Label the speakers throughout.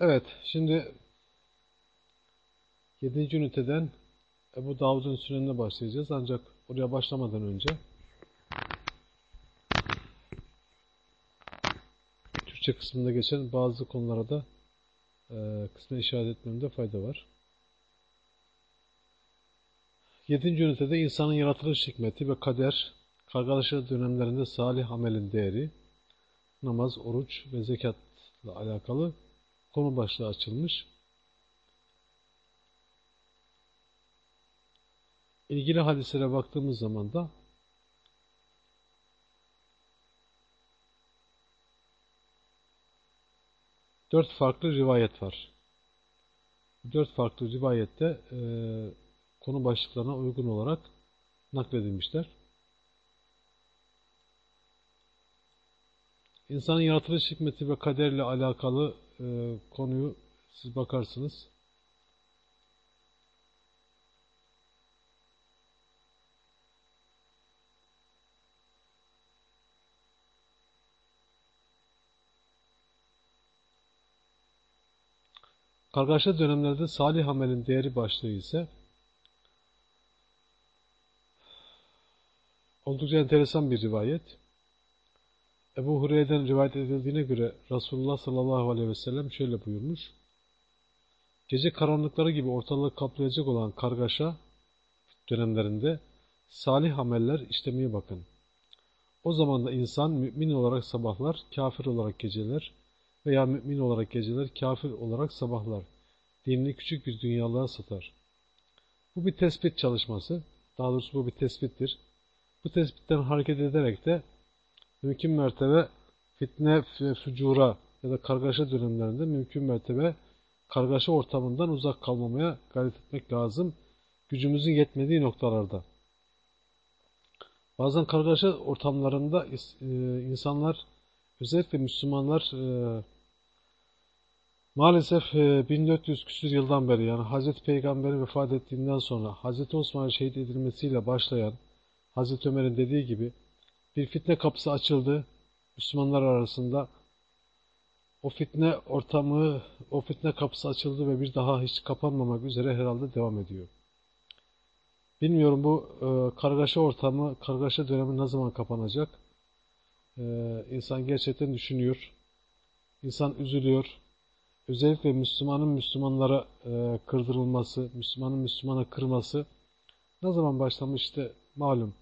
Speaker 1: Evet, şimdi 7. üniteden Ebu Davud'un sünenine başlayacağız. Ancak oraya başlamadan önce Türkçe kısmında geçen bazı konulara da e, kısmen işaret etmemde fayda var. 7. ünitede insanın yaratılış hikmeti ve kader, kargalaşa dönemlerinde salih amelin değeri, namaz, oruç ve zekatla alakalı konu başlığı açılmış. İlgili hadislere baktığımız zaman da dört farklı rivayet var. Dört farklı rivayette e, konu başlıklarına uygun olarak nakledilmişler. İnsanın yaratılış hikmeti ve kaderle alakalı e, konuyu siz bakarsınız. Kargaşa dönemlerde salih amelin değeri başlığı ise oldukça enteresan bir rivayet. Ebu Hureyre'den rivayet edildiğine göre Resulullah sallallahu aleyhi ve sellem şöyle buyurmuş. Gece karanlıkları gibi ortalığı kaplayacak olan kargaşa dönemlerinde salih ameller işlemeye bakın. O zaman da insan mümin olarak sabahlar, kafir olarak geceler veya mümin olarak geceler, kafir olarak sabahlar. Dinini küçük bir dünyalığa satar. Bu bir tespit çalışması. Daha doğrusu bu bir tespittir. Bu tespitten hareket ederek de mümkün mertebe fitne ve fücura ya da kargaşa dönemlerinde mümkün mertebe kargaşa ortamından uzak kalmamaya gayret etmek lazım. Gücümüzün yetmediği noktalarda. Bazen kargaşa ortamlarında e, insanlar, özellikle Müslümanlar e, maalesef 1400 e, küsur yıldan beri yani Hazreti Peygamber'in vefat ettiğinden sonra Hazreti Osman'ın şehit edilmesiyle başlayan Hazreti Ömer'in dediği gibi bir fitne kapısı açıldı Müslümanlar arasında. O fitne ortamı, o fitne kapısı açıldı ve bir daha hiç kapanmamak üzere herhalde devam ediyor. Bilmiyorum bu e, kargaşa ortamı, kargaşa dönemi ne zaman kapanacak? E, insan gerçekten düşünüyor. İnsan üzülüyor. Özellikle Müslümanın Müslümanlara e, kırdırılması, Müslümanın Müslümana kırması ne zaman başlamıştı malum.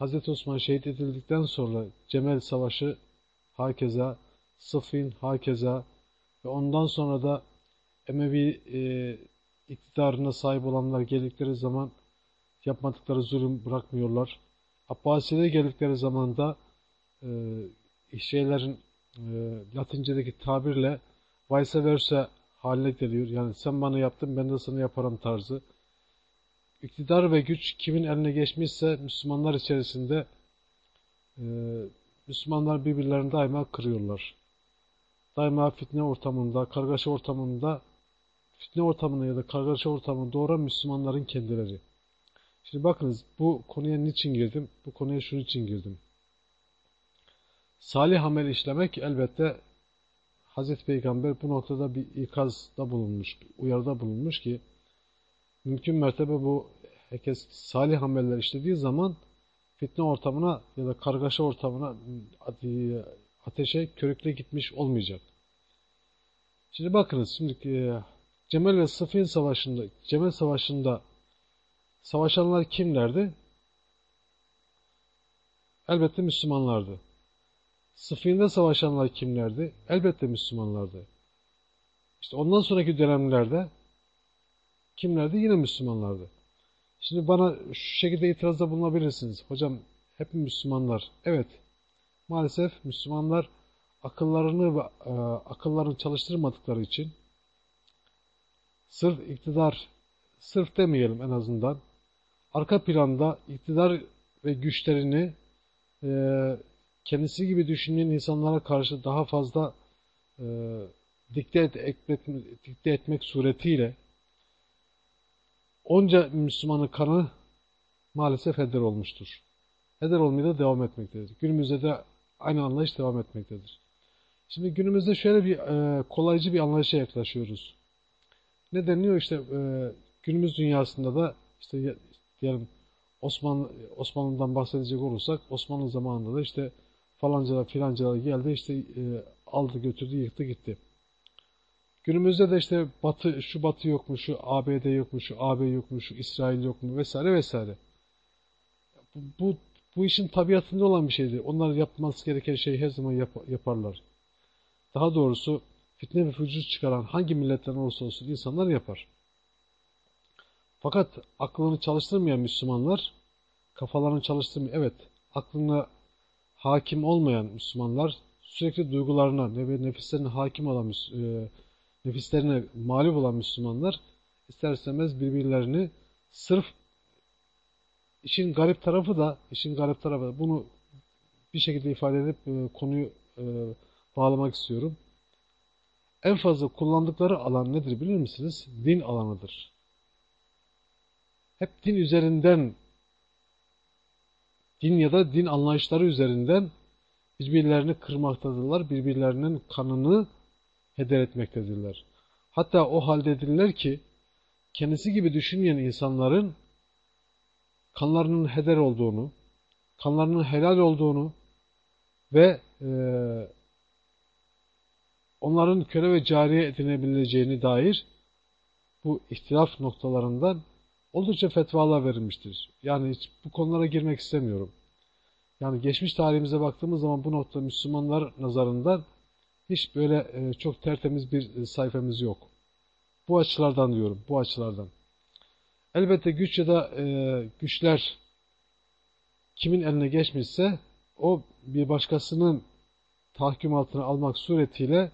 Speaker 1: Hazreti Osman şehit edildikten sonra Cemel Savaşı hakeza, Sıfin hakeza ve ondan sonra da Emevi e, iktidarına sahip olanlar geldikleri zaman yapmadıkları zulüm bırakmıyorlar. Abbasiler geldikleri zaman da e, şeylerin e, Latince'deki tabirle vice versa haline geliyor. Yani sen bana yaptın ben de sana yaparım tarzı iktidar ve güç kimin eline geçmişse Müslümanlar içerisinde e, Müslümanlar birbirlerini daima kırıyorlar. Daima fitne ortamında, kargaşa ortamında fitne ortamında ya da kargaşa ortamında doğuran Müslümanların kendileri. Şimdi bakınız bu konuya niçin girdim? Bu konuya şunun için girdim. Salih amel işlemek elbette Hazreti Peygamber bu noktada bir ikazda bulunmuş, uyarıda bulunmuş ki mümkün mertebe bu herkes salih ameller işlediği zaman fitne ortamına ya da kargaşa ortamına ateşe körükle gitmiş olmayacak. Şimdi bakınız şimdi e, Cemel ve Sıfin savaşında Cemel savaşında savaşanlar kimlerdi? Elbette Müslümanlardı. Sıfın'da savaşanlar kimlerdi? Elbette Müslümanlardı. İşte ondan sonraki dönemlerde kimlerdi? Yine Müslümanlardı. Şimdi bana şu şekilde itirazda bulunabilirsiniz. Hocam hep Müslümanlar. Evet. Maalesef Müslümanlar akıllarını ve e, akıllarını çalıştırmadıkları için sırf iktidar, sırf demeyelim en azından, arka planda iktidar ve güçlerini e, kendisi gibi düşünen insanlara karşı daha fazla e, dikte, etmek, dikte etmek suretiyle onca Müslümanın kanı maalesef heder olmuştur. Heder olmaya da devam etmektedir. Günümüzde de aynı anlayış devam etmektedir. Şimdi günümüzde şöyle bir e, kolaycı bir anlayışa yaklaşıyoruz. Ne deniyor işte e, günümüz dünyasında da işte diyelim Osmanlı Osmanlı'dan bahsedecek olursak Osmanlı zamanında da işte falancalar filancalar geldi işte e, aldı götürdü yıktı gitti. Günümüzde de işte Batı şu Batı yok mu, şu ABD yok mu, şu AB yok mu, şu İsrail yok mu vesaire vesaire. Bu, bu, bu işin tabiatında olan bir şeydir. Onlar yapması gereken şeyi her zaman yap, yaparlar. Daha doğrusu fitne ve fücur çıkaran hangi milletten olursa olsun insanlar yapar. Fakat aklını çalıştırmayan Müslümanlar, kafalarını çalıştırmıyor. Evet, aklına hakim olmayan Müslümanlar, sürekli duygularına ve nefislerine hakim olan, e, nefislerine mağlup olan Müslümanlar, ister istemez birbirlerini sırf işin garip tarafı da, işin garip tarafı da, bunu bir şekilde ifade edip e, konuyu e, bağlamak istiyorum. En fazla kullandıkları alan nedir bilir misiniz? Din alanıdır. Hep din üzerinden, din ya da din anlayışları üzerinden birbirlerini kırmaktadırlar, birbirlerinin kanını heder etmektedirler. Hatta o haldedirler ki, kendisi gibi düşünmeyen insanların kanlarının heder olduğunu, kanlarının helal olduğunu ve e, onların köle ve cariye edinebileceğini dair bu ihtilaf noktalarından oldukça fetvalar verilmiştir. Yani hiç bu konulara girmek istemiyorum. Yani geçmiş tarihimize baktığımız zaman bu nokta Müslümanlar nazarından hiç böyle e, çok tertemiz bir e, sayfamız yok. Bu açılardan diyorum, bu açılardan. Elbette güç ya da e, güçler kimin eline geçmişse o bir başkasının tahkim altına almak suretiyle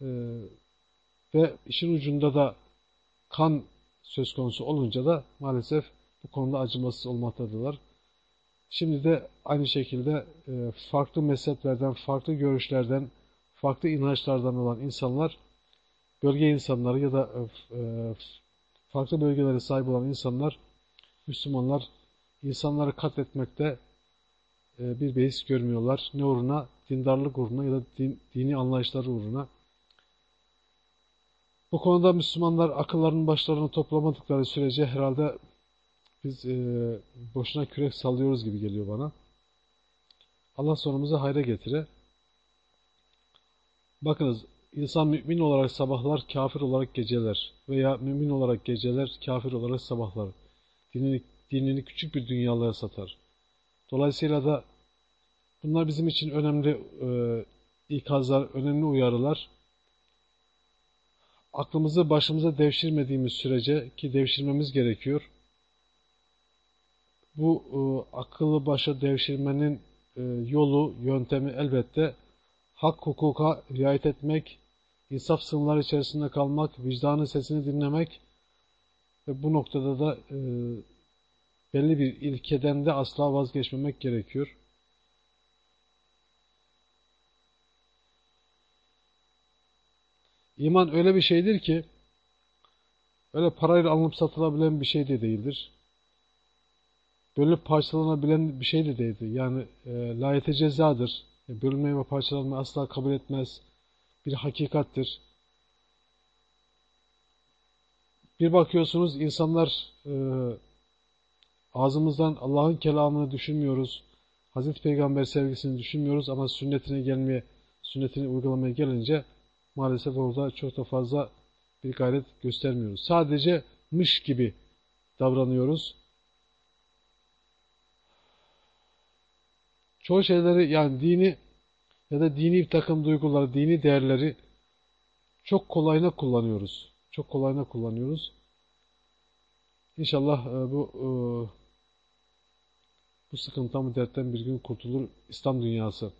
Speaker 1: e, ve işin ucunda da kan söz konusu olunca da maalesef bu konuda acımasız olmaktadırlar. Şimdi de aynı şekilde e, farklı mezheplerden, farklı görüşlerden, farklı inançlardan olan insanlar, bölge insanları ya da e, e farklı bölgelere sahip olan insanlar, Müslümanlar insanları katletmekte e, bir beis görmüyorlar. Ne uğruna? Dindarlık uğruna ya da din, dini anlayışları uğruna. Bu konuda Müslümanlar akıllarının başlarını toplamadıkları sürece herhalde biz e, boşuna kürek sallıyoruz gibi geliyor bana. Allah sonumuzu hayra getire. Bakınız insan mümin olarak sabahlar, kafir olarak geceler veya mümin olarak geceler, kafir olarak sabahlar. Dinini, dinini küçük bir dünyalığa satar. Dolayısıyla da bunlar bizim için önemli e, ikazlar, önemli uyarılar aklımızı başımıza devşirmediğimiz sürece ki devşirmemiz gerekiyor. Bu e, akıllı başa devşirmenin e, yolu, yöntemi elbette hak hukuka riayet etmek, insaf sınırları içerisinde kalmak, vicdanın sesini dinlemek ve bu noktada da e, belli bir ilkeden de asla vazgeçmemek gerekiyor. İman öyle bir şeydir ki öyle parayla alınıp satılabilen bir şey de değildir. Böyle parçalanabilen bir şey de değildir. Yani e, layete cezadır. E, bölünmeyi ve parçalanmayı asla kabul etmez. Bir hakikattir. Bir bakıyorsunuz insanlar e, ağzımızdan Allah'ın kelamını düşünmüyoruz. Hazreti Peygamber sevgisini düşünmüyoruz ama sünnetine gelmeye, sünnetini uygulamaya gelince maalesef orada çok da fazla bir gayret göstermiyoruz. Sadece mış gibi davranıyoruz. Çoğu şeyleri yani dini ya da dini bir takım duyguları, dini değerleri çok kolayına kullanıyoruz. Çok kolayına kullanıyoruz. İnşallah e, bu e, bu sıkıntıdan, bu dertten bir gün kurtulur İslam dünyası.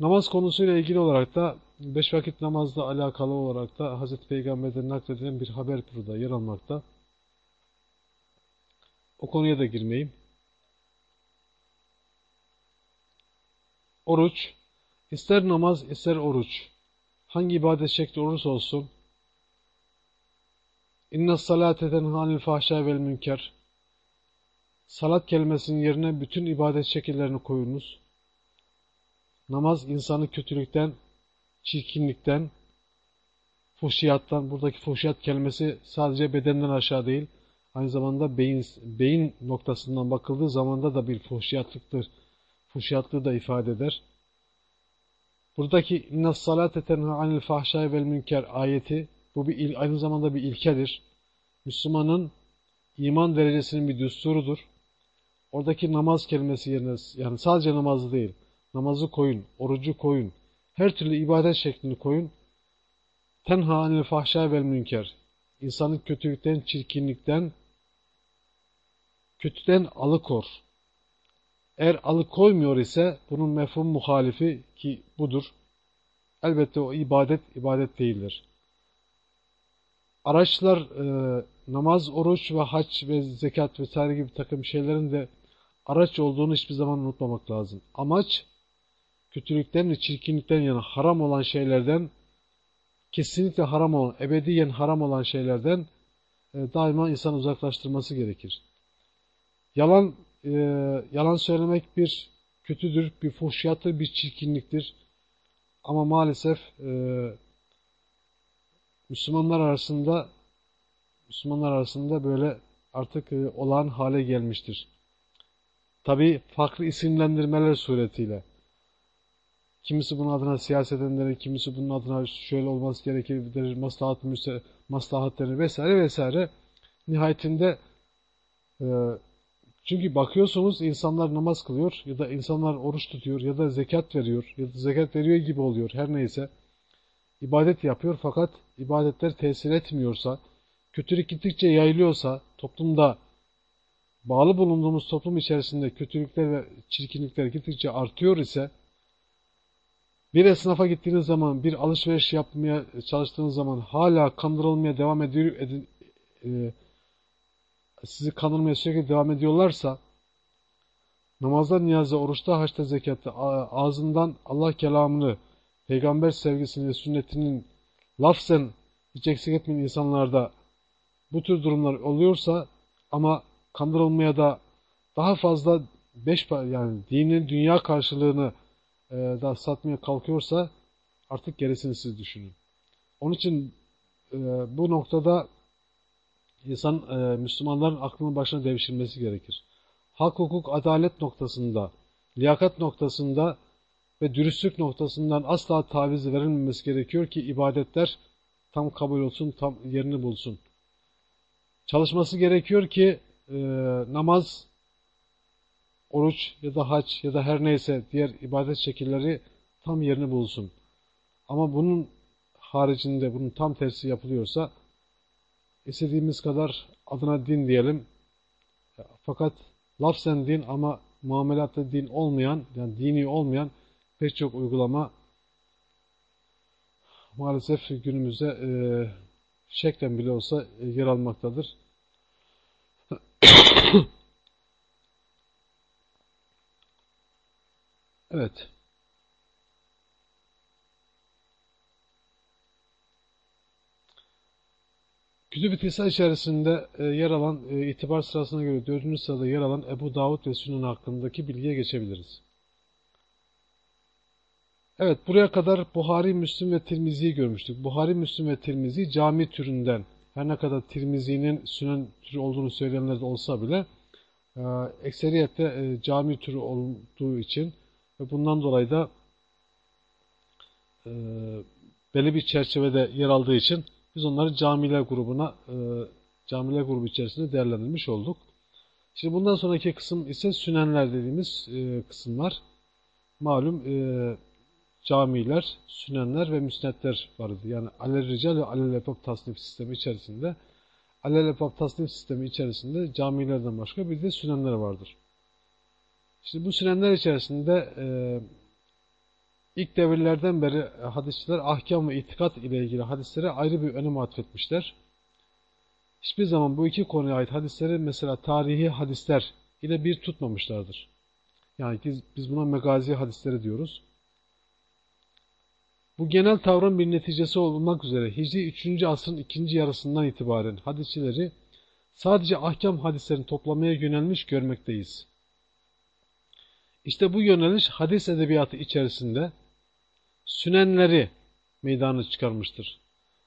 Speaker 1: Namaz konusuyla ilgili olarak da beş vakit namazla alakalı olarak da Hazreti Peygamber'den nakledilen bir haber burada yer almakta. O konuya da girmeyeyim. Oruç, ister namaz ister oruç, hangi ibadet şekli olursa olsun, İnne salate tenhanil fahşa vel münker. Salat kelimesinin yerine bütün ibadet şekillerini koyunuz. Namaz insanı kötülükten, çirkinlikten, fuhşiyattan, buradaki fuhşiyat kelimesi sadece bedenden aşağı değil, aynı zamanda beyin, beyin noktasından bakıldığı zamanda da bir fuhşiyatlıktır. Fuhşiyatlığı da ifade eder. Buradaki salate tenha anil fahşai vel münker ayeti bu bir aynı zamanda bir ilkedir. Müslümanın iman derecesinin bir düsturudur. Oradaki namaz kelimesi yerine yani sadece namazı değil, namazı koyun, orucu koyun, her türlü ibadet şeklini koyun. Tenha anil fahşai vel münker. İnsanın kötülükten, çirkinlikten, kötüden alıkor. Eğer alıkoymuyor ise bunun mefhum muhalifi ki budur. Elbette o ibadet, ibadet değildir. Araçlar e, namaz, oruç ve hac ve zekat vesaire gibi takım şeylerin de araç olduğunu hiçbir zaman unutmamak lazım. Amaç kötülükten ve çirkinlikten yana haram olan şeylerden kesinlikle haram olan, ebediyen haram olan şeylerden e, daima insan uzaklaştırması gerekir. Yalan e, yalan söylemek bir kötüdür, bir fuhşiyattır, bir çirkinliktir. Ama maalesef e, Müslümanlar arasında Müslümanlar arasında böyle artık e, olan hale gelmiştir. Tabi farklı isimlendirmeler suretiyle. Kimisi bunun adına siyaset edenleri, kimisi bunun adına şöyle olması gerekir der, maslahat, maslahat denir vesaire vesaire. Nihayetinde e, çünkü bakıyorsunuz insanlar namaz kılıyor ya da insanlar oruç tutuyor ya da zekat veriyor ya da zekat veriyor gibi oluyor her neyse. İbadet yapıyor fakat ibadetler tesir etmiyorsa, kötülük gittikçe yayılıyorsa, toplumda bağlı bulunduğumuz toplum içerisinde kötülükler ve çirkinlikler gittikçe artıyor ise, bir esnafa gittiğiniz zaman, bir alışveriş yapmaya çalıştığınız zaman hala kandırılmaya devam ediyor, edin, e, sizi kandırmaya sürekli devam ediyorlarsa, namazda, niyazda, oruçta, haçta, zekatta ağzından Allah kelamını, peygamber sevgisini ve sünnetinin lafzen hiç eksik etmeyen insanlarda bu tür durumlar oluyorsa ama kandırılmaya da daha fazla beş yani dinin dünya karşılığını e, da satmaya kalkıyorsa artık gerisini siz düşünün. Onun için e, bu noktada insan e, Müslümanların aklının başına devşirmesi gerekir. Hak, hukuk, adalet noktasında, liyakat noktasında ve dürüstlük noktasından asla taviz verilmemesi gerekiyor ki ibadetler tam kabul olsun, tam yerini bulsun. Çalışması gerekiyor ki e, namaz, oruç ya da hac ya da her neyse diğer ibadet şekilleri tam yerini bulsun. Ama bunun haricinde bunun tam tersi yapılıyorsa istediğimiz kadar adına din diyelim. Fakat lafzen din ama muamelatta din olmayan, yani dini olmayan pek çok uygulama maalesef günümüzde e, şeklen bile olsa e, yer almaktadır. evet. Kütüb-i Tisa içerisinde e, yer alan, e, itibar sırasına göre dördüncü sırada yer alan Ebu Davud ve Sünnun hakkındaki bilgiye geçebiliriz. Evet, buraya kadar Buhari, Müslim ve Tirmizi'yi görmüştük. Buhari, Müslim ve Tirmizi cami türünden, her ne kadar Tirmizi'nin sünen türü olduğunu söyleyenler de olsa bile, e, ekseriyette e, cami türü olduğu için ve bundan dolayı da e, belli bir çerçevede yer aldığı için biz onları camiler grubuna, e, camiler grubu içerisinde değerlendirmiş olduk. Şimdi bundan sonraki kısım ise sünenler dediğimiz e, kısımlar. Malum e, camiler, sünenler ve müsnetler vardı. Yani alel rical ve alel ebab tasnif sistemi içerisinde alel ebab tasnif sistemi içerisinde camilerden başka bir de sünenler vardır. Şimdi bu sünenler içerisinde e, ilk devirlerden beri hadisçiler ahkam ve itikat ile ilgili hadislere ayrı bir önem atfetmişler. Hiçbir zaman bu iki konuya ait hadisleri mesela tarihi hadisler ile bir tutmamışlardır. Yani biz, biz buna megazi hadisleri diyoruz. Bu genel tavrın bir neticesi olmak üzere Hicri 3. asrın ikinci yarısından itibaren hadisçileri sadece ahkam hadislerini toplamaya yönelmiş görmekteyiz. İşte bu yöneliş hadis edebiyatı içerisinde sünenleri meydana çıkarmıştır.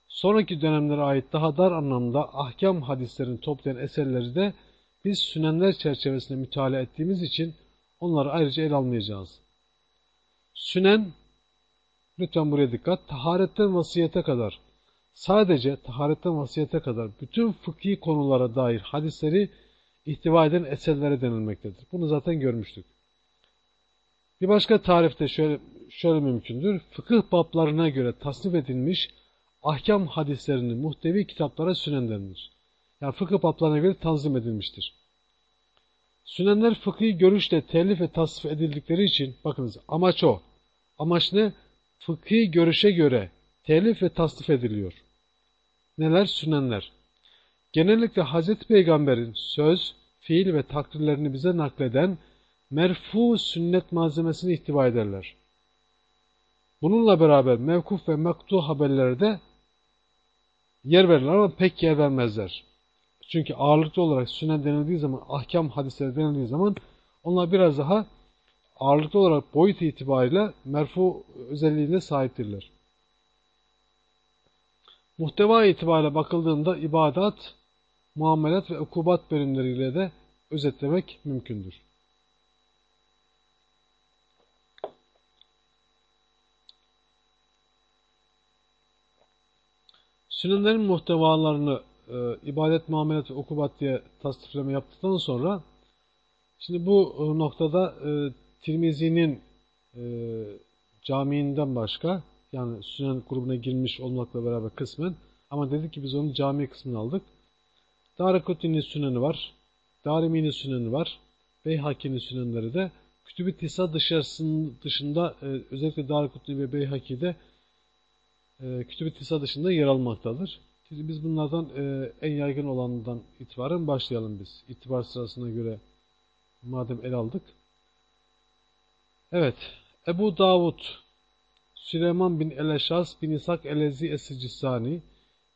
Speaker 1: Sonraki dönemlere ait daha dar anlamda ahkam hadislerini toplayan eserleri de biz sünenler çerçevesinde mütalaa ettiğimiz için onları ayrıca ele almayacağız. Sünen, lütfen buraya dikkat, taharetten vasiyete kadar, sadece taharetten vasiyete kadar bütün fıkhi konulara dair hadisleri ihtiva eden eserlere denilmektedir. Bunu zaten görmüştük. Bir başka tarifte şöyle, şöyle mümkündür. Fıkıh bablarına göre tasnif edilmiş ahkam hadislerini muhtevi kitaplara sünen denilir. Yani fıkıh bablarına göre tanzim edilmiştir. Sünenler fıkhi görüşle telif ve tasnif edildikleri için bakınız amaç o. Amaç ne? Fıkhi görüşe göre telif ve tasnif ediliyor. Neler? Sünenler. Genellikle Hz. Peygamber'in söz, fiil ve takdirlerini bize nakleden merfu sünnet malzemesini ihtiva ederler. Bununla beraber mevkuf ve mektu haberlere de yer verirler ama pek yer vermezler. Çünkü ağırlıklı olarak sünnet denildiği zaman, ahkam hadisleri denildiği zaman onlar biraz daha ağırlıklı olarak boyut itibariyle merfu özelliğine sahiptirler. Muhteva itibariyle bakıldığında ibadat, muamelat ve ukubat bölümleriyle de özetlemek mümkündür. Sünenlerin muhtevalarını e, ibadet, muamelat okubat diye tasdifleme yaptıktan sonra şimdi bu e, noktada e, Tirmizi'nin e, camiinden başka yani Sünen grubuna girmiş olmakla beraber kısmen ama dedik ki biz onun cami kısmını aldık. Darakutni'nin süneni var. Darimi'nin süneni var. Beyhaki'nin sünenleri de Kütüb-i Tisa dışında e, özellikle Darakutni ve Beyhaki'de e, Kütüb-i Tisa dışında yer almaktadır. Şimdi biz bunlardan e, en yaygın olanından itibaren başlayalım biz. İtibar sırasına göre madem el aldık. Evet. Ebu Davud Süleyman bin Eleşas bin İshak Elezi Es-Sicistani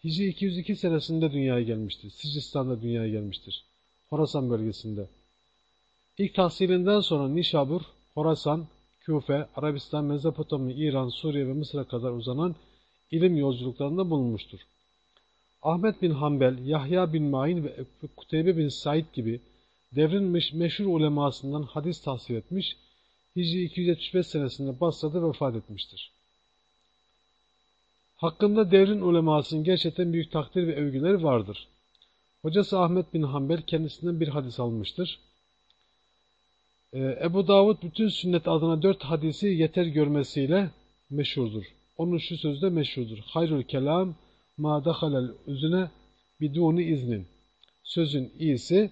Speaker 1: Hicri 202 senesinde dünyaya gelmiştir. Sicistan'da dünyaya gelmiştir. Horasan bölgesinde. İlk tahsilinden sonra Nişabur, Horasan, Küfe, Arabistan, Mezopotamya, İran, Suriye ve Mısır'a kadar uzanan ilim yolculuklarında bulunmuştur. Ahmet bin Hanbel, Yahya bin Ma'in ve Kuteybe bin Said gibi devrin meşhur ulemasından hadis tahsil etmiş, Hicri 275 senesinde Basra'da vefat etmiştir. Hakkında devrin ulemasının gerçekten büyük takdir ve övgüleri vardır. Hocası Ahmet bin Hanbel kendisinden bir hadis almıştır. Ee, Ebu Davud bütün sünnet adına dört hadisi yeter görmesiyle meşhurdur. Onun şu sözü de meşhurdur. Hayrul kelam ma dahalel üzüne biduni iznin. Sözün iyisi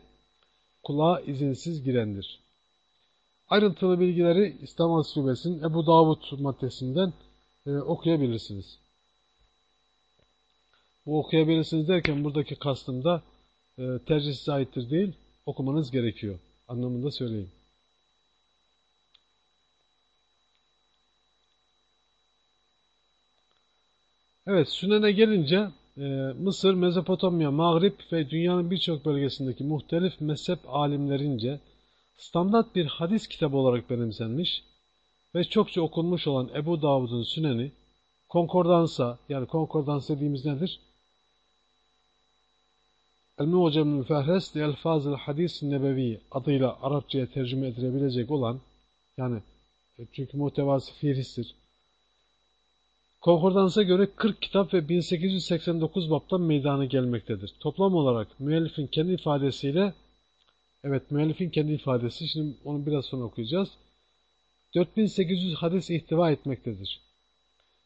Speaker 1: kulağa izinsiz girendir. Ayrıntılı bilgileri İslam Ansiklopedisi'nin Ebu Davud maddesinden e, okuyabilirsiniz. Bu okuyabilirsiniz derken buradaki kastım da e, tercihsiz aittir değil, okumanız gerekiyor anlamında söyleyeyim. Evet, Sünen'e gelince e, Mısır, Mezopotamya, Mağrip ve dünyanın birçok bölgesindeki muhtelif mezhep alimlerince standart bir hadis kitabı olarak benimsenmiş ve çokça okunmuş olan Ebu Davud'un Sünen'i konkordansa, yani konkordans dediğimiz nedir? El-Mu'cem Müfehres li Elfazıl Hadis Nebevi adıyla Arapçaya tercüme edilebilecek olan yani e, çünkü muhtevası fiilistir. Konkordansa göre 40 kitap ve 1889 baptan meydana gelmektedir. Toplam olarak müellifin kendi ifadesiyle evet müellifin kendi ifadesi şimdi onu biraz sonra okuyacağız. 4800 hadis ihtiva etmektedir.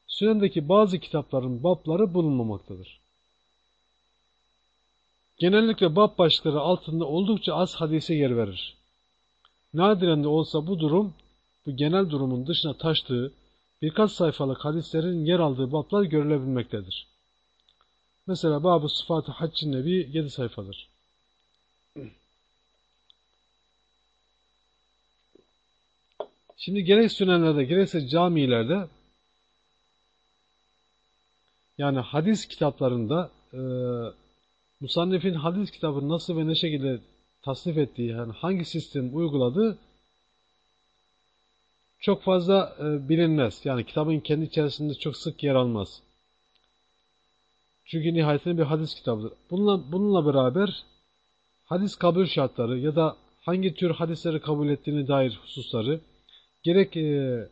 Speaker 1: Sünendeki bazı kitapların babları bulunmamaktadır. Genellikle bab başlıkları altında oldukça az hadise yer verir. Nadiren de olsa bu durum, bu genel durumun dışına taştığı birkaç sayfalık hadislerin yer aldığı bablar görülebilmektedir. Mesela Bab-ı Sıfat-ı Haccin Nebi 7 sayfadır. Şimdi gerek sünenlerde gerekse camilerde yani hadis kitaplarında e, Musannif'in hadis kitabını nasıl ve ne şekilde tasnif ettiği, yani hangi sistem uyguladığı çok fazla e, bilinmez. Yani kitabın kendi içerisinde çok sık yer almaz. Çünkü nihayetinde bir hadis kitabıdır. Bununla, bununla beraber hadis kabul şartları ya da hangi tür hadisleri kabul ettiğini dair hususları gerek e,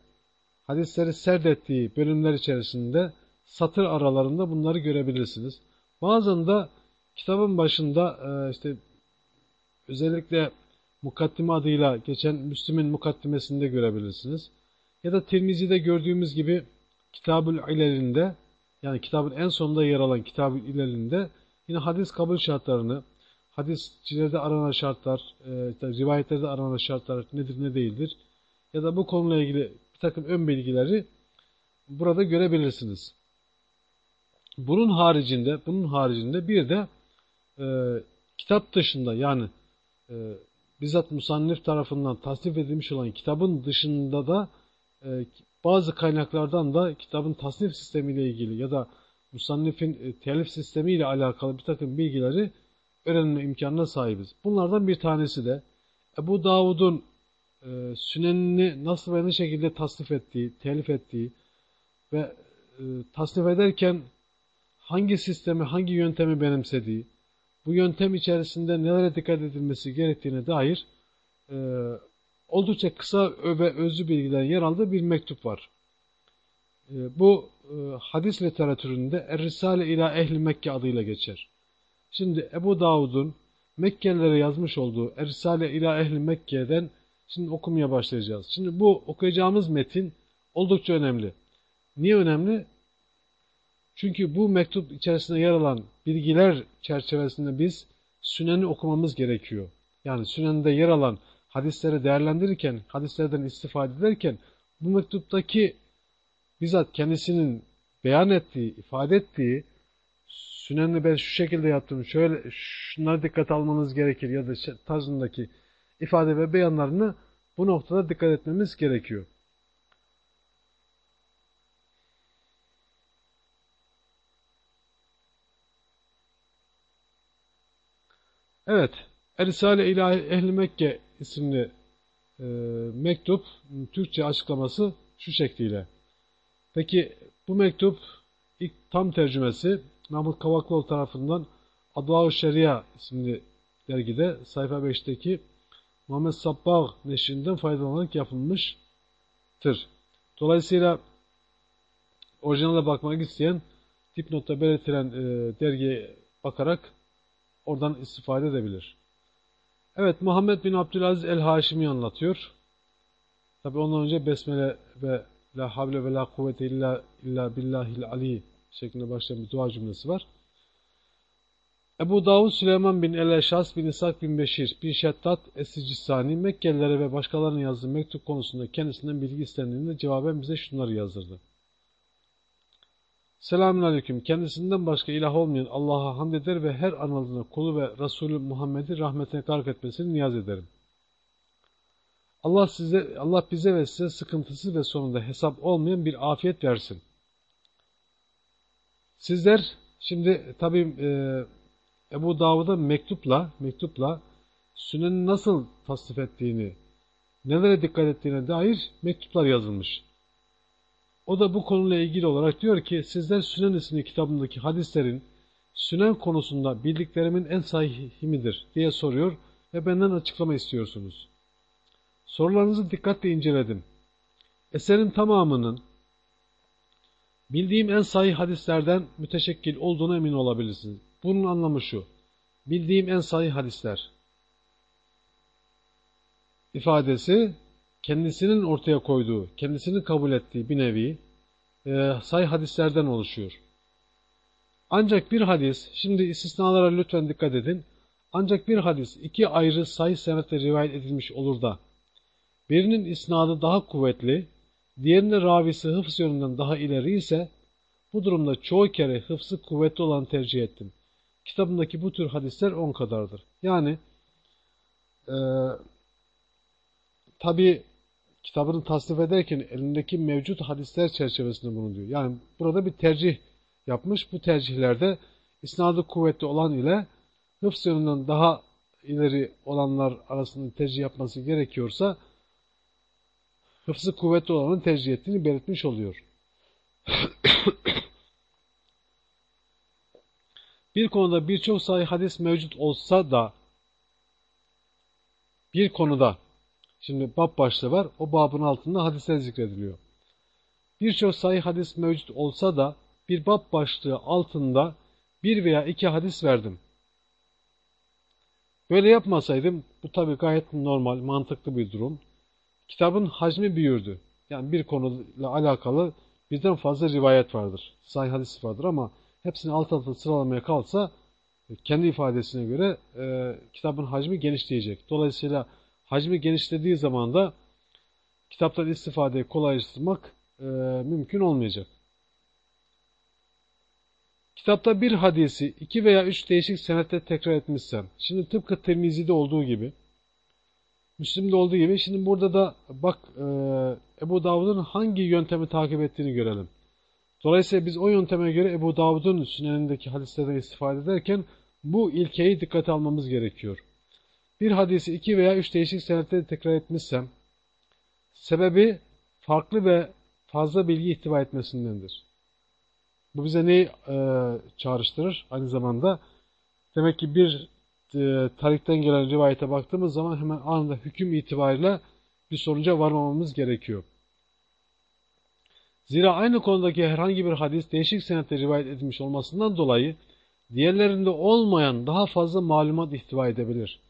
Speaker 1: hadisleri serdettiği bölümler içerisinde satır aralarında bunları görebilirsiniz. Bazen de kitabın başında e, işte özellikle mukaddime adıyla geçen Müslim'in mukaddimesinde görebilirsiniz. Ya da Tirmizi'de gördüğümüz gibi Kitabül İlelinde yani kitabın en sonunda yer alan Kitabül İlelinde yine hadis kabul şartlarını, hadisçilerde aranan şartlar, e, rivayetlerde aranan şartlar nedir ne değildir ya da bu konuyla ilgili bir takım ön bilgileri burada görebilirsiniz. Bunun haricinde, bunun haricinde bir de e, kitap dışında yani e, bizzat musannif tarafından tasnif edilmiş olan kitabın dışında da e, bazı kaynaklardan da kitabın tasnif sistemiyle ilgili ya da musannifin e, telif sistemiyle alakalı bir takım bilgileri öğrenme imkanına sahibiz. Bunlardan bir tanesi de Ebu Davud'un e, sünenini nasıl ve ne şekilde tasnif ettiği, telif ettiği ve e, tasnif ederken hangi sistemi, hangi yöntemi benimsediği, bu yöntem içerisinde nelere dikkat edilmesi gerektiğine dair e, oldukça kısa ve özlü bilgiler yer aldığı bir mektup var. E, bu e, hadis literatüründe Er-Risale ila Ehli Mekke adıyla geçer. Şimdi Ebu Davud'un Mekkelilere yazmış olduğu Er-Risale ila Ehli Mekke'den şimdi okumaya başlayacağız. Şimdi bu okuyacağımız metin oldukça önemli. Niye önemli? Çünkü bu mektup içerisinde yer alan bilgiler çerçevesinde biz Sünen'i okumamız gerekiyor. Yani Sünen'de yer alan hadisleri değerlendirirken, hadislerden istifade ederken bu mektuptaki bizzat kendisinin beyan ettiği, ifade ettiği Sünen'i ben şu şekilde yaptım, şöyle şunlara dikkat almanız gerekir ya da tarzındaki ifade ve beyanlarını bu noktada dikkat etmemiz gerekiyor. Evet, Erisale İlahi Ehli Mekke isimli e, mektup, Türkçe açıklaması şu şekliyle. Peki bu mektup ilk tam tercümesi Mahmut Kavaklıoğlu tarafından Adva-ı Şeria isimli dergide sayfa 5'teki Muhammed Sabbağ neşrinden faydalanarak yapılmıştır. Dolayısıyla orijinale bakmak isteyen dipnotta belirtilen e, dergiye bakarak oradan istifade edebilir. Evet Muhammed bin Abdülaziz el-Haşimi anlatıyor. Tabi ondan önce Besmele ve La havle ve la kuvvete illa, illa billahil ali şeklinde başlayan bir dua cümlesi var. Ebu Davud Süleyman bin El-Eşas bin İshak bin Beşir bin Şeddat Es-Sicistani Mekkelilere ve başkalarının yazdığı mektup konusunda kendisinden bilgi istendiğinde cevaben bize şunları yazdırdı. Selamun Aleyküm. Kendisinden başka ilah olmayan Allah'a hamd eder ve her anıldığında kulu ve Resulü Muhammed'i rahmetine gark etmesini niyaz ederim. Allah size, Allah bize ve size sıkıntısı ve sonunda hesap olmayan bir afiyet versin. Sizler şimdi tabi e, Ebu Davud'a mektupla mektupla Sünen'i nasıl tasnif ettiğini, nelere dikkat ettiğine dair mektuplar yazılmış. O da bu konuyla ilgili olarak diyor ki sizler Sünen isimli kitabındaki hadislerin Sünen konusunda bildiklerimin en sahihi midir diye soruyor ve benden açıklama istiyorsunuz. Sorularınızı dikkatle inceledim. Eserin tamamının bildiğim en sahih hadislerden müteşekkil olduğuna emin olabilirsiniz. Bunun anlamı şu. Bildiğim en sahih hadisler ifadesi kendisinin ortaya koyduğu, kendisinin kabul ettiği bir nevi e, say hadislerden oluşuyor. Ancak bir hadis, şimdi istisnalara lütfen dikkat edin, ancak bir hadis iki ayrı say senetle rivayet edilmiş olur da, birinin isnadı daha kuvvetli, diğerinin ravisi hıfz yönünden daha ileri ise, bu durumda çoğu kere hıfzı kuvvetli olan tercih ettim. Kitabımdaki bu tür hadisler on kadardır. Yani, e, tabi kitabını tasnif ederken elindeki mevcut hadisler çerçevesinde bunu diyor. Yani burada bir tercih yapmış. Bu tercihlerde isnadı kuvvetli olan ile hıfz yönünden daha ileri olanlar arasında tercih yapması gerekiyorsa hıfzı kuvvetli olanı tercih ettiğini belirtmiş oluyor. bir konuda birçok sahih hadis mevcut olsa da bir konuda şimdi bab başlığı var. O babın altında hadisler zikrediliyor. Birçok sahih hadis mevcut olsa da bir bab başlığı altında bir veya iki hadis verdim. Böyle yapmasaydım bu tabi gayet normal, mantıklı bir durum. Kitabın hacmi büyürdü. Yani bir konuyla alakalı birden fazla rivayet vardır. Sahih hadis vardır ama hepsini alt alta sıralamaya kalsa kendi ifadesine göre e, kitabın hacmi genişleyecek. Dolayısıyla hacmi genişlediği zaman da kitaptan istifadeyi kolaylaştırmak e, mümkün olmayacak. Kitapta bir hadisi iki veya üç değişik senette tekrar etmişsen, şimdi tıpkı Tirmizi'de olduğu gibi, Müslim'de olduğu gibi, şimdi burada da bak e, Ebu Davud'un hangi yöntemi takip ettiğini görelim. Dolayısıyla biz o yönteme göre Ebu Davud'un sünenindeki hadislerden istifade ederken bu ilkeyi dikkate almamız gerekiyor. Bir hadisi iki veya üç değişik senette tekrar etmişsem, sebebi farklı ve fazla bilgi ihtiva etmesindendir. Bu bize neyi e, çağrıştırır? Aynı zamanda demek ki bir e, tarihten gelen rivayete baktığımız zaman hemen anında hüküm itibariyle bir sonuca varmamamız gerekiyor. Zira aynı konudaki herhangi bir hadis değişik senette rivayet edilmiş olmasından dolayı diğerlerinde olmayan daha fazla malumat ihtiva edebilir.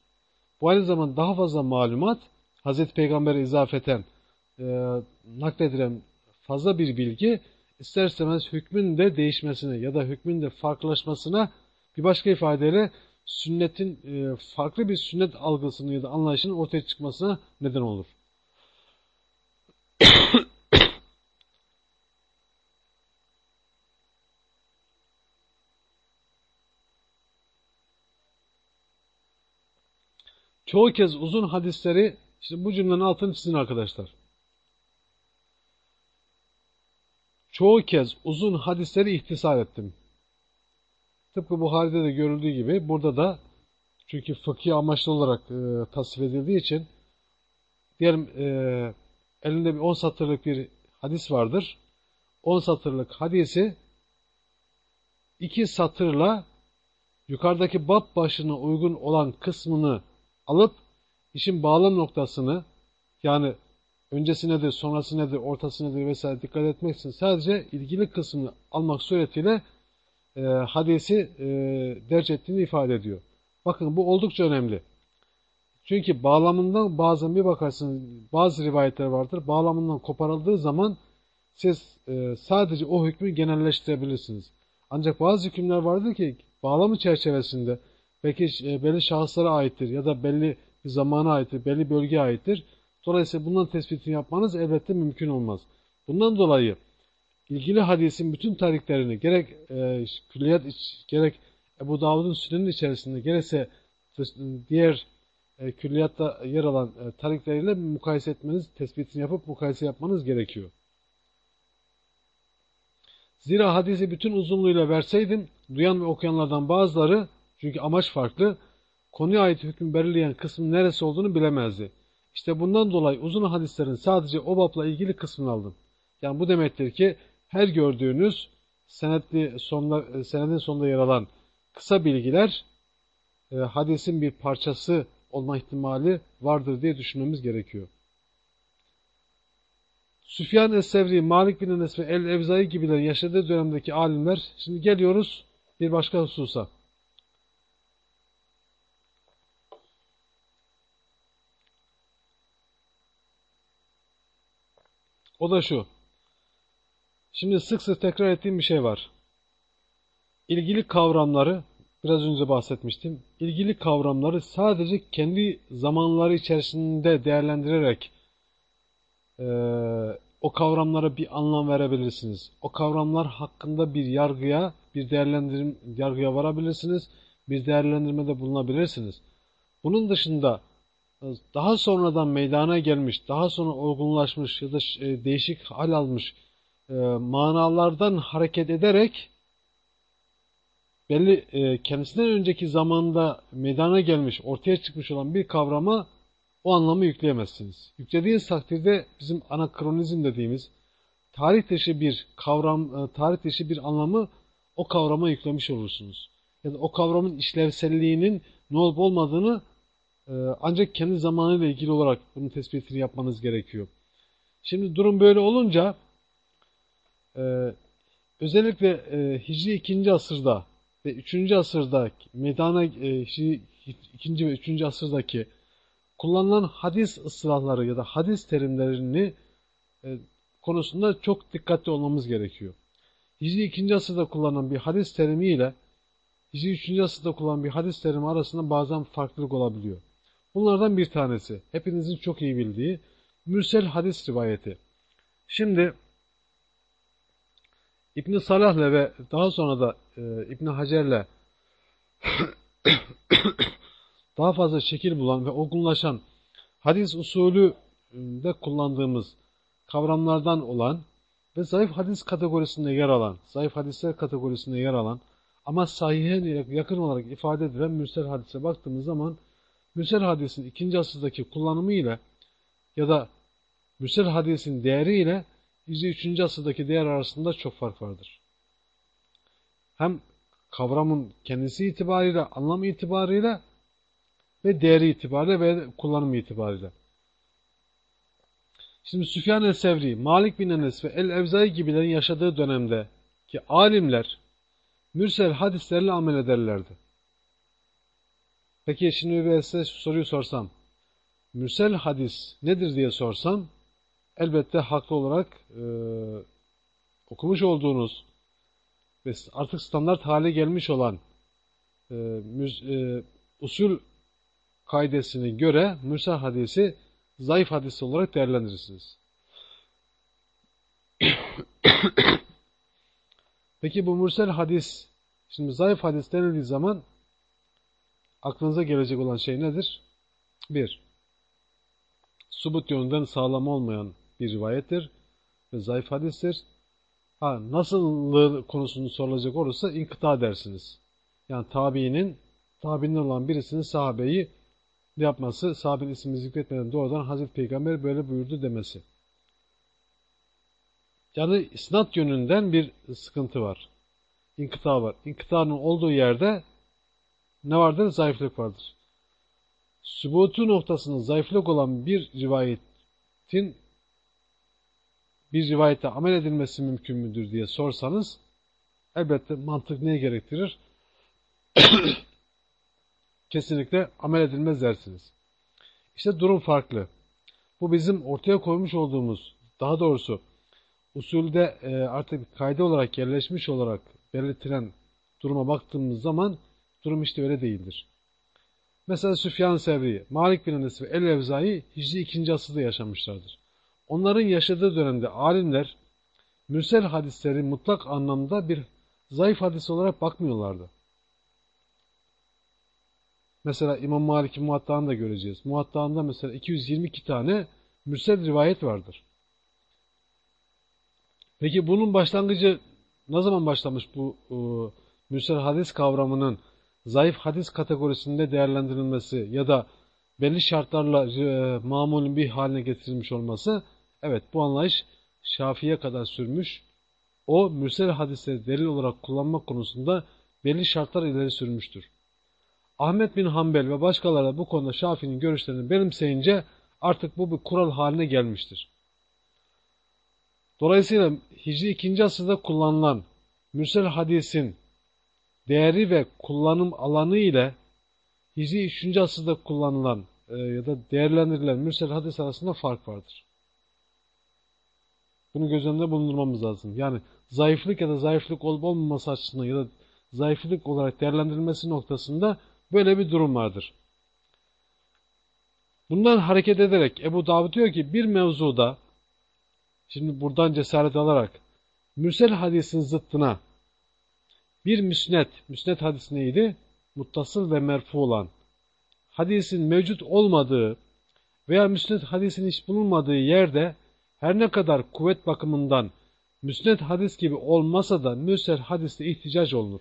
Speaker 1: Bu aynı zamanda daha fazla malumat Hazreti Peygamber'e izafeten e, nakledilen fazla bir bilgi ister istemez hükmün de değişmesine ya da hükmün de farklılaşmasına bir başka ifadeyle sünnetin e, farklı bir sünnet algısının ya da anlayışının ortaya çıkmasına neden olur. Çoğu kez uzun hadisleri, işte bu cümlenin altını çizin arkadaşlar. Çoğu kez uzun hadisleri ihtisar ettim. Tıpkı Buhari'de de görüldüğü gibi burada da çünkü fıkhi amaçlı olarak e, tasvip edildiği için diyelim e, elinde bir 10 satırlık bir hadis vardır. 10 satırlık hadisi iki satırla yukarıdaki bab başına uygun olan kısmını alıp işin bağlam noktasını yani öncesi nedir, sonrası nedir, ortası nedir vesaire dikkat etmek için sadece ilgili kısmını almak suretiyle e, hadisi e, derc ettiğini ifade ediyor. Bakın bu oldukça önemli. Çünkü bağlamından bazen bir bakarsınız bazı rivayetler vardır. Bağlamından koparıldığı zaman siz e, sadece o hükmü genelleştirebilirsiniz. Ancak bazı hükümler vardır ki bağlamı çerçevesinde belki e, belli şahıslara aittir ya da belli bir zamana aittir, belli bölgeye aittir. Dolayısıyla bundan tespitini yapmanız elbette mümkün olmaz. Bundan dolayı ilgili hadisin bütün tarihlerini gerek e, külliyat gerek Ebu Davud'un sünenin içerisinde gerekse diğer e, külliyatta yer alan e, tarihleriyle mukayese etmeniz, tespitini yapıp mukayese yapmanız gerekiyor. Zira hadisi bütün uzunluğuyla verseydim, duyan ve okuyanlardan bazıları, çünkü amaç farklı, konuya ait hüküm belirleyen kısmın neresi olduğunu bilemezdi. İşte bundan dolayı uzun hadislerin sadece o babla ilgili kısmını aldım. Yani bu demektir ki her gördüğünüz senetli sonda, e, senedin sonunda yer alan kısa bilgiler e, hadisin bir parçası olma ihtimali vardır diye düşünmemiz gerekiyor. Süfyan Es-Sevri, Malik bin Enes ve El-Evzai gibiler yaşadığı dönemdeki alimler, şimdi geliyoruz bir başka hususa. O da şu. Şimdi sık sık tekrar ettiğim bir şey var. İlgili kavramları, biraz önce bahsetmiştim, ilgili kavramları sadece kendi zamanları içerisinde değerlendirerek e, o kavramlara bir anlam verebilirsiniz. O kavramlar hakkında bir yargıya, bir değerlendirim, yargıya varabilirsiniz, bir değerlendirmede bulunabilirsiniz. Bunun dışında daha sonradan meydana gelmiş, daha sonra olgunlaşmış ya da e, değişik hal almış e, manalardan hareket ederek belli e, kendisinden önceki zamanda meydana gelmiş, ortaya çıkmış olan bir kavrama o anlamı yükleyemezsiniz. Yüklediğiniz takdirde bizim anakronizm dediğimiz tarih dışı bir kavram, tarih dışı bir anlamı o kavrama yüklemiş olursunuz. Yani o kavramın işlevselliğinin ne olup olmadığını ancak kendi zamanıyla ilgili olarak bunun tespitini yapmanız gerekiyor. Şimdi durum böyle olunca e, özellikle e, Hicri 2. asırda ve 3. asırda meydana e, Hicri 2. ve 3. asırdaki kullanılan hadis ıslahları ya da hadis terimlerini konusunda çok dikkatli olmamız gerekiyor. Hicri 2. asırda kullanılan bir hadis terimi ile Hicri 3. asırda kullanılan bir hadis terimi arasında bazen farklılık olabiliyor. Bunlardan bir tanesi, hepinizin çok iyi bildiği mürsel hadis rivayeti. Şimdi İbn Salah'la ve daha sonra da e, İbn Hacer'le daha fazla şekil bulan ve olgunlaşan hadis usulü de kullandığımız kavramlardan olan ve zayıf hadis kategorisinde yer alan, zayıf hadisler kategorisinde yer alan ama sahihe yakın olarak ifade edilen mürsel hadise baktığımız zaman mürsel hadisin ikinci asırdaki kullanımı ile ya da mürsel hadisin değeri ile Hicri 3. asırdaki değer arasında çok fark vardır. Hem kavramın kendisi itibariyle, anlam itibariyle ve değeri itibariyle ve kullanım itibariyle. Şimdi Süfyan el-Sevri, Malik bin Enes ve El-Evzai gibilerin yaşadığı dönemde ki alimler mürsel hadislerle amel ederlerdi. Peki şimdi ben size soruyu sorsam, mürsel hadis nedir diye sorsam, elbette haklı olarak e, okumuş olduğunuz ve artık standart hale gelmiş olan e, müz, e, usul kaidesine göre mürsel hadisi zayıf hadis olarak değerlendirirsiniz. Peki bu mürsel hadis, şimdi zayıf hadis denildiği zaman aklınıza gelecek olan şey nedir? Bir, subut yönünden sağlam olmayan bir rivayettir ve zayıf hadistir. Ha, nasıllığı konusunu sorulacak olursa inkıta dersiniz. Yani tabiinin, tabiinin olan birisinin sahabeyi yapması, sahabenin ismini zikretmeden doğrudan Hazreti Peygamber böyle buyurdu demesi. Yani isnat yönünden bir sıkıntı var. İnkıta var. İnkıtanın olduğu yerde ne vardır? Zayıflık vardır. Sübutu noktasında zayıflık olan bir rivayetin bir rivayete amel edilmesi mümkün müdür diye sorsanız elbette mantık neye gerektirir? Kesinlikle amel edilmez dersiniz. İşte durum farklı. Bu bizim ortaya koymuş olduğumuz, daha doğrusu usulde e, artık kayda olarak yerleşmiş olarak belirtilen duruma baktığımız zaman durum işte öyle değildir. Mesela Süfyan Sevri, Malik bin Enes ve El-Evzai Hicri 2. asırda yaşamışlardır. Onların yaşadığı dönemde alimler mürsel hadisleri mutlak anlamda bir zayıf hadis olarak bakmıyorlardı. Mesela İmam Malik'in Muhatta'ını da göreceğiz. Muhatta'ında mesela 222 tane mürsel rivayet vardır. Peki bunun başlangıcı ne zaman başlamış bu e, mürsel hadis kavramının zayıf hadis kategorisinde değerlendirilmesi ya da belli şartlarla e, mamulün bir haline getirilmiş olması Evet bu anlayış Şafii'ye kadar sürmüş. O mürsel hadisleri delil olarak kullanmak konusunda belli şartlar ileri sürmüştür. Ahmet bin Hanbel ve başkaları da bu konuda Şafii'nin görüşlerini benimseyince artık bu bir kural haline gelmiştir. Dolayısıyla Hicri 2. asırda kullanılan mürsel hadisin değeri ve kullanım alanı ile Hicri 3. asırda kullanılan e, ya da değerlendirilen mürsel hadis arasında fark vardır. Bunu göz önünde bulundurmamız lazım. Yani zayıflık ya da zayıflık olup olmaması açısından ya da zayıflık olarak değerlendirilmesi noktasında böyle bir durum vardır. Bundan hareket ederek Ebu Davud diyor ki bir mevzuda şimdi buradan cesaret alarak mürsel hadisin zıttına bir müsnet, müsnet hadis neydi? Muttasıl ve merfu olan hadisin mevcut olmadığı veya müsnet hadisin hiç bulunmadığı yerde her ne kadar kuvvet bakımından müsned hadis gibi olmasa da müsned hadiste ihticac olunur.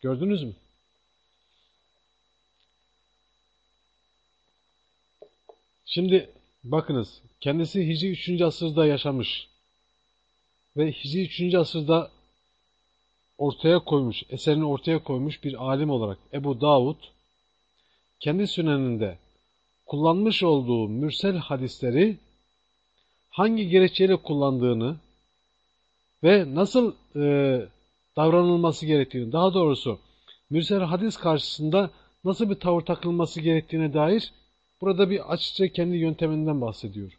Speaker 1: Gördünüz mü? Şimdi bakınız kendisi Hicri 3. asırda yaşamış ve Hicri 3. asırda ortaya koymuş, eserini ortaya koymuş bir alim olarak Ebu Davud kendi süneninde kullanmış olduğu mürsel hadisleri hangi gerekçeyle kullandığını ve nasıl e, davranılması gerektiğini, daha doğrusu mürsel hadis karşısında nasıl bir tavır takılması gerektiğine dair burada bir açıkça kendi yönteminden bahsediyor.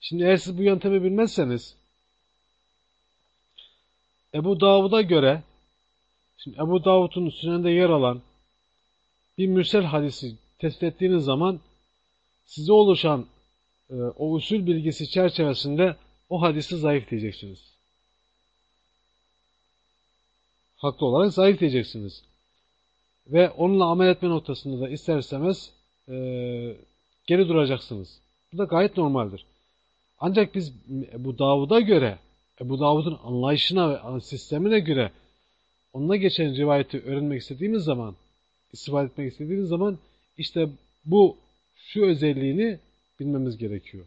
Speaker 1: Şimdi eğer siz bu yöntemi bilmezseniz Ebu Davud'a göre şimdi Ebu Davud'un sünende yer alan bir mürsel hadisi tespit ettiğiniz zaman size oluşan e, o usul bilgisi çerçevesinde o hadisi zayıf diyeceksiniz. Haklı olarak zayıf diyeceksiniz. Ve onunla amel etme noktasında da ister istemez e, geri duracaksınız. Bu da gayet normaldir. Ancak biz bu Davud'a göre, bu Davud'un anlayışına ve sistemine göre onunla geçen rivayeti öğrenmek istediğimiz zaman, istifade etmek istediğimiz zaman işte bu şu özelliğini bilmemiz gerekiyor.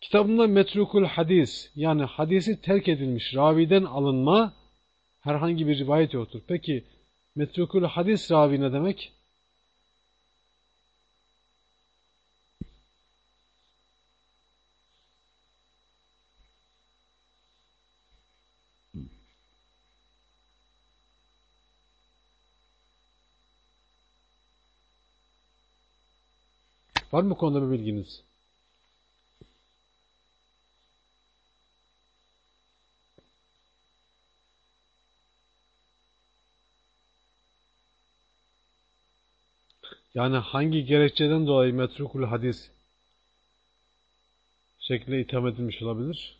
Speaker 1: Kitabında metrukul hadis yani hadisi terk edilmiş raviden alınma herhangi bir rivayet yoktur. Peki metrukul hadis ravi ne demek? Var mı konuda bir bilginiz? Yani hangi gerekçeden dolayı metrukul hadis şeklinde itham edilmiş olabilir?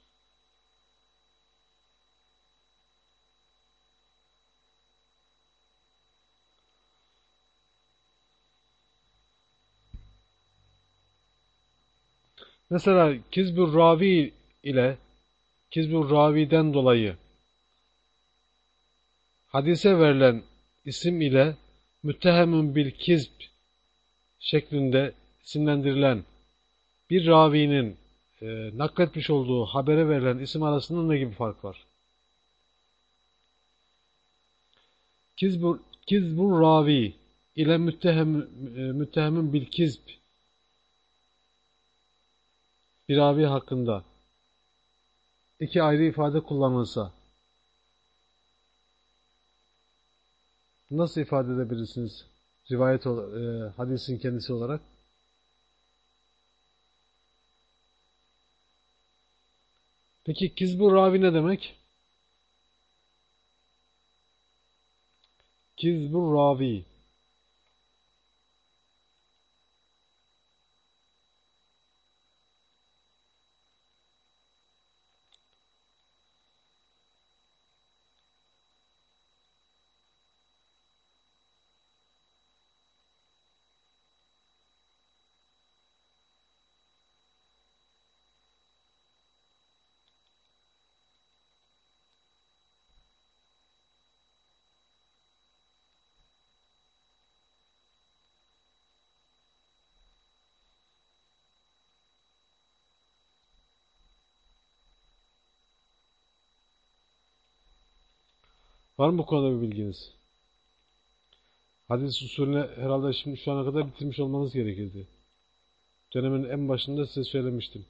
Speaker 1: Mesela Kizbur Ravi ile Kizbur Ravi'den dolayı hadise verilen isim ile müttehemun bil kizb şeklinde isimlendirilen bir ravinin e, nakletmiş olduğu habere verilen isim arasında ne gibi fark var? Kizbur, kizbur ravi ile müttehem, e, müttehemin bil kizb bir ravi hakkında iki ayrı ifade kullanılsa nasıl ifade edebilirsiniz? Rivayet e, hadisin kendisi olarak. Peki kizbu ravi ne demek? Kizbu ravi. Var mı bu konuda bir bilginiz? Hadis usulüne herhalde şimdi şu ana kadar bitirmiş olmanız gerekirdi. Dönemin en başında size söylemiştim.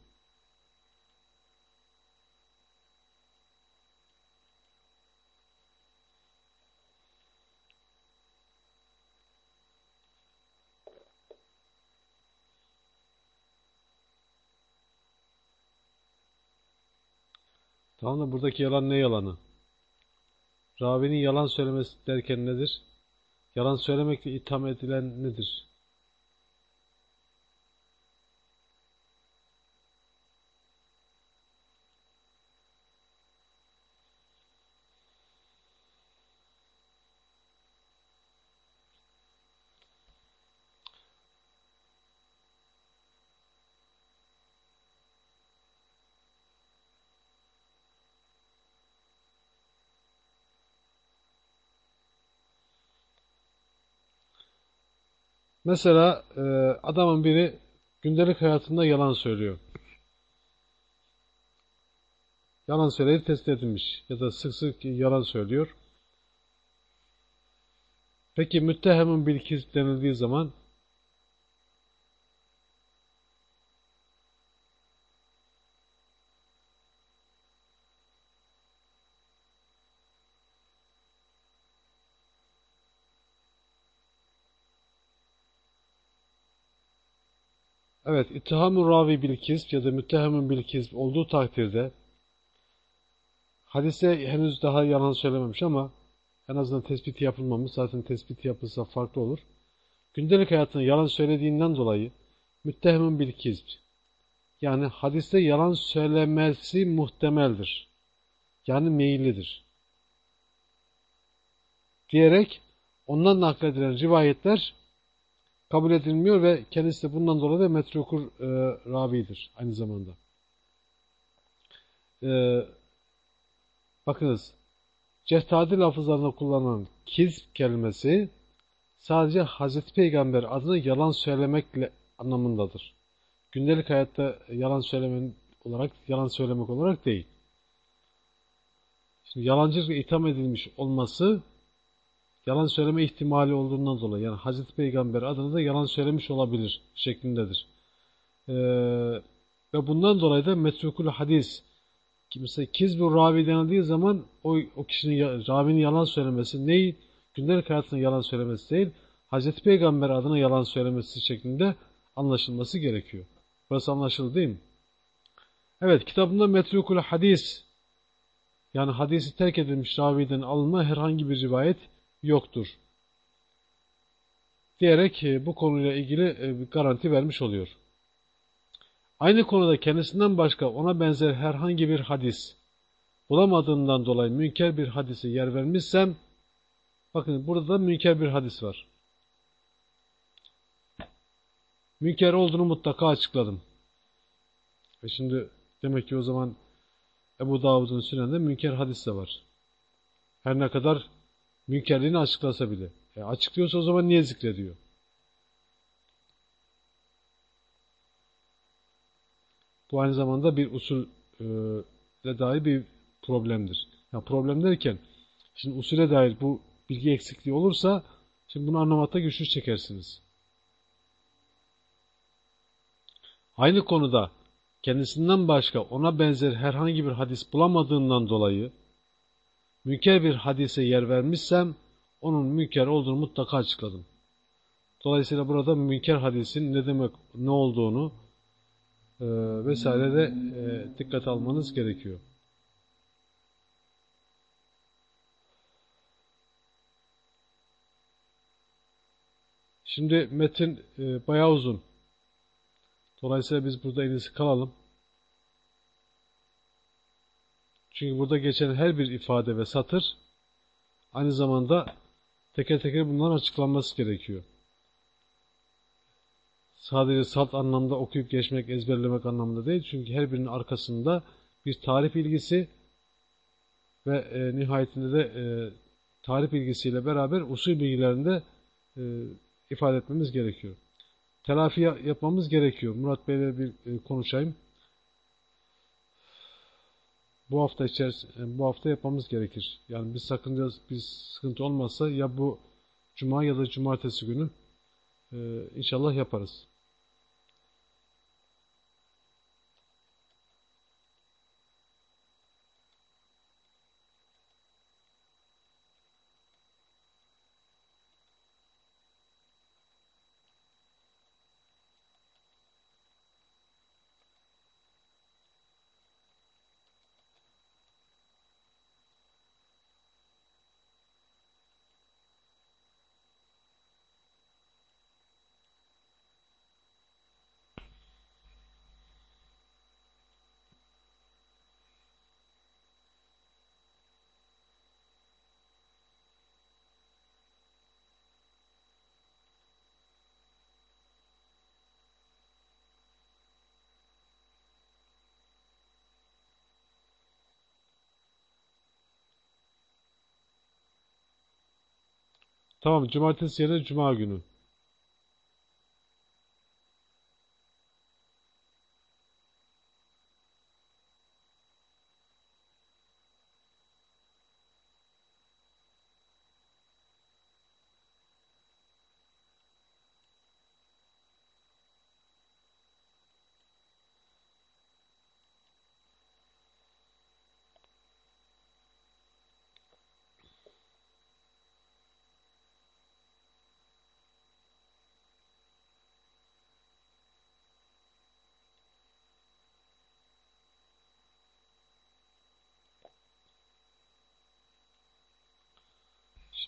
Speaker 1: Tamam da buradaki yalan ne yalanı? Ravinin yalan söylemesi derken nedir? Yalan söylemekle itham edilen nedir? Mesela e, adamın biri gündelik hayatında yalan söylüyor. Yalan söyleyip tespit edilmiş ya da sık sık yalan söylüyor. Peki müttehemin bilkis denildiği zaman Evet, ittihamur ravi bil kizb ya da müttehemin bil kizb olduğu takdirde hadise henüz daha yalan söylememiş ama en azından tespiti yapılmamış. Zaten tespiti yapılsa farklı olur. Gündelik hayatında yalan söylediğinden dolayı müttehemin bil kizb yani hadiste yalan söylemesi muhtemeldir. Yani meyillidir. Diyerek ondan nakledilen rivayetler kabul edilmiyor ve kendisi de bundan dolayı da metrukur e, ravidir aynı zamanda. E, bakınız, cehtadi lafızlarında kullanılan kiz kelimesi sadece Hazreti Peygamber adına yalan söylemekle anlamındadır. Gündelik hayatta yalan söylemen olarak yalan söylemek olarak değil. Şimdi yalancılıkla itham edilmiş olması yalan söyleme ihtimali olduğundan dolayı yani Hazreti Peygamber adına da yalan söylemiş olabilir şeklindedir. Ee, ve bundan dolayı da metrukul hadis kimse kizbu ravi denildiği zaman o, o kişinin ravinin yalan söylemesi neyi gündelik hayatında yalan söylemesi değil Hazreti Peygamber adına yalan söylemesi şeklinde anlaşılması gerekiyor. Burası anlaşıldı değil mi? Evet kitabında metrukul hadis yani hadisi terk edilmiş raviden alınma herhangi bir rivayet yoktur. Diyerek e, bu konuyla ilgili e, bir garanti vermiş oluyor. Aynı konuda kendisinden başka ona benzer herhangi bir hadis bulamadığından dolayı münker bir hadise yer vermişsem bakın burada da münker bir hadis var. Münker olduğunu mutlaka açıkladım. Ve şimdi demek ki o zaman Ebu Davud'un sünende münker hadis de var. Her ne kadar münkerliğini açıklasa bile. E, açıklıyorsa o zaman niye zikrediyor? Bu aynı zamanda bir usul dair bir problemdir. Yani problem derken, şimdi usule dair bu bilgi eksikliği olursa, şimdi bunu anlamakta güçlük çekersiniz. Aynı konuda kendisinden başka ona benzer herhangi bir hadis bulamadığından dolayı münker bir hadise yer vermişsem onun münker olduğunu mutlaka açıkladım. Dolayısıyla burada münker hadisin ne demek, ne olduğunu e, vesaire de e, dikkat almanız gerekiyor. Şimdi metin e, bayağı uzun. Dolayısıyla biz burada en kalalım. Çünkü burada geçen her bir ifade ve satır aynı zamanda teker teker bunların açıklanması gerekiyor. Sadece salt anlamda okuyup geçmek, ezberlemek anlamında değil. Çünkü her birinin arkasında bir tarif ilgisi ve e, nihayetinde de e, tarif ilgisiyle beraber usul bilgilerinde e, ifade etmemiz gerekiyor. Telafi yapmamız gerekiyor. Murat Bey'le bir e, konuşayım bu hafta içerisinde bu hafta yapmamız gerekir. Yani bir sakınca bir sıkıntı olmazsa ya bu cuma ya da cumartesi günü e, inşallah yaparız. Tamam cumartesi yerine cuma günü.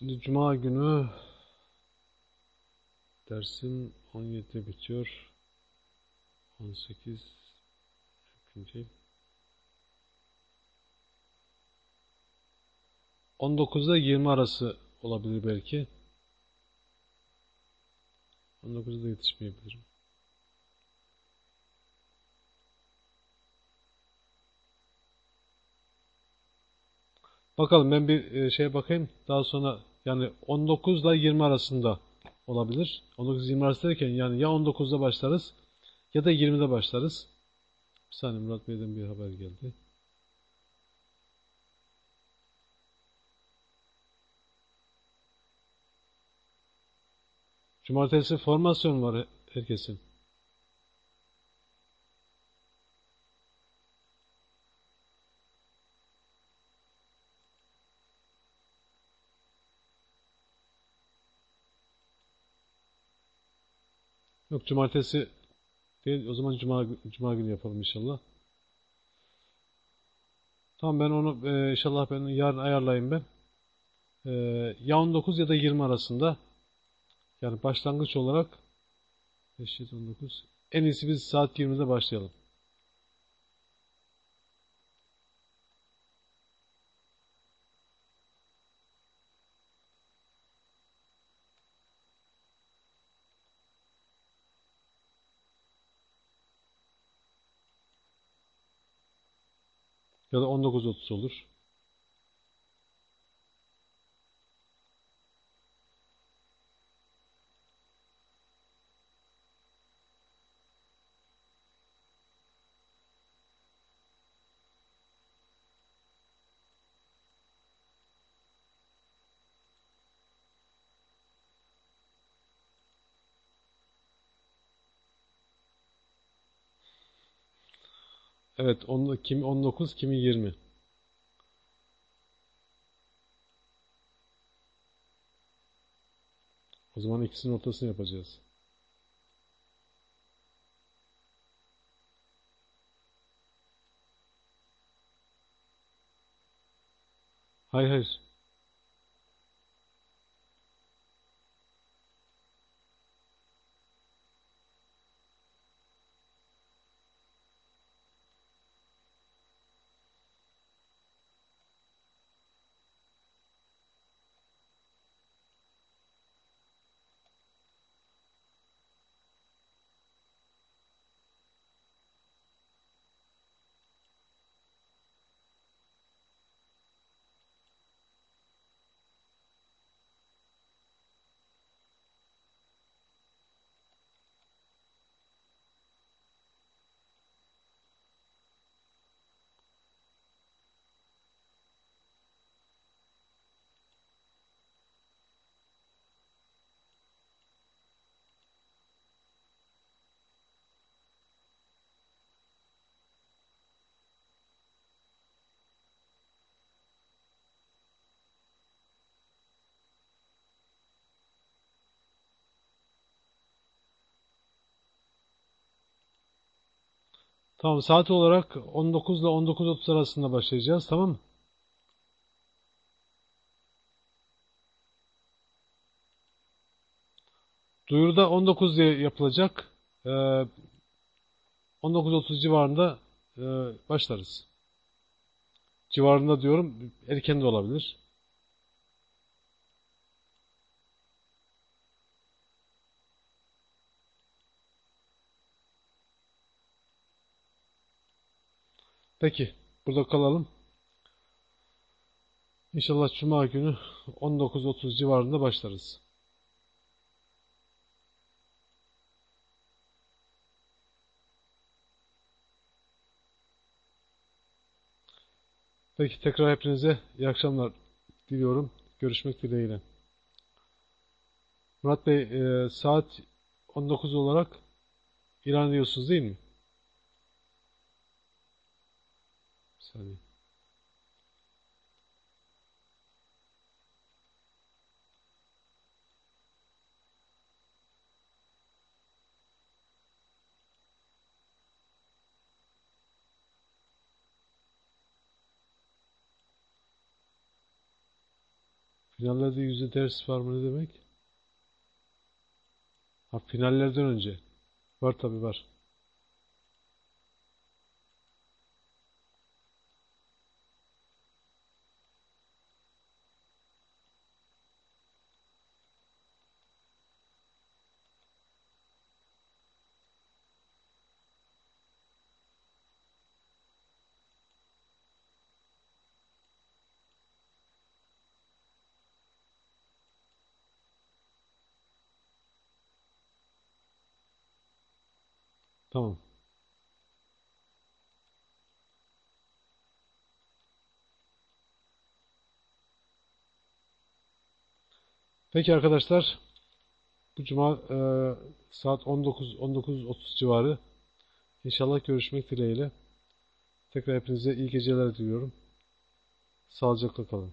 Speaker 1: Şimdi Cuma günü dersim 17'de bitiyor. 18 mümkün değil. 19'da 20 arası olabilir belki. 19'da yetişmeyebilirim. Bakalım ben bir e, şeye bakayım. Daha sonra yani 19 ile 20 arasında olabilir. 19-20 arası derken yani ya 19'da başlarız ya da 20'de başlarız. Bir saniye Murat Bey'den bir haber geldi. Cumartesi formasyon var herkesin. Yok cumartesi değil. O zaman cuma, cuma günü yapalım inşallah. Tamam ben onu e, inşallah ben yarın ayarlayayım ben. E, ya 19 ya da 20 arasında yani başlangıç olarak 5, 7, 19 en iyisi biz saat 20'de başlayalım. Ya da 19.30 olur. Evet, on, kimi 19, kimi 20. O zaman ikisinin ortasını yapacağız. Hayır hayır. Tamam saat olarak 19 ile 19.30 arasında başlayacağız tamam mı? Duyuruda 19 diye yapılacak. Ee, 19.30 civarında e, başlarız. Civarında diyorum erken de olabilir. Peki, burada kalalım. İnşallah Cuma günü 19.30 civarında başlarız. Peki tekrar hepinize iyi akşamlar diliyorum. Görüşmek dileğiyle. Murat Bey e, saat 19 olarak ilan ediyorsunuz değil mi? Saniye. Finallerde yüzde ders var mı ne demek? Ha finallerden önce. Var tabi var. Tamam. Peki arkadaşlar bu cuma e, saat 19 19.30 civarı inşallah görüşmek dileğiyle. Tekrar hepinize iyi geceler diliyorum. Sağlıcakla kalın.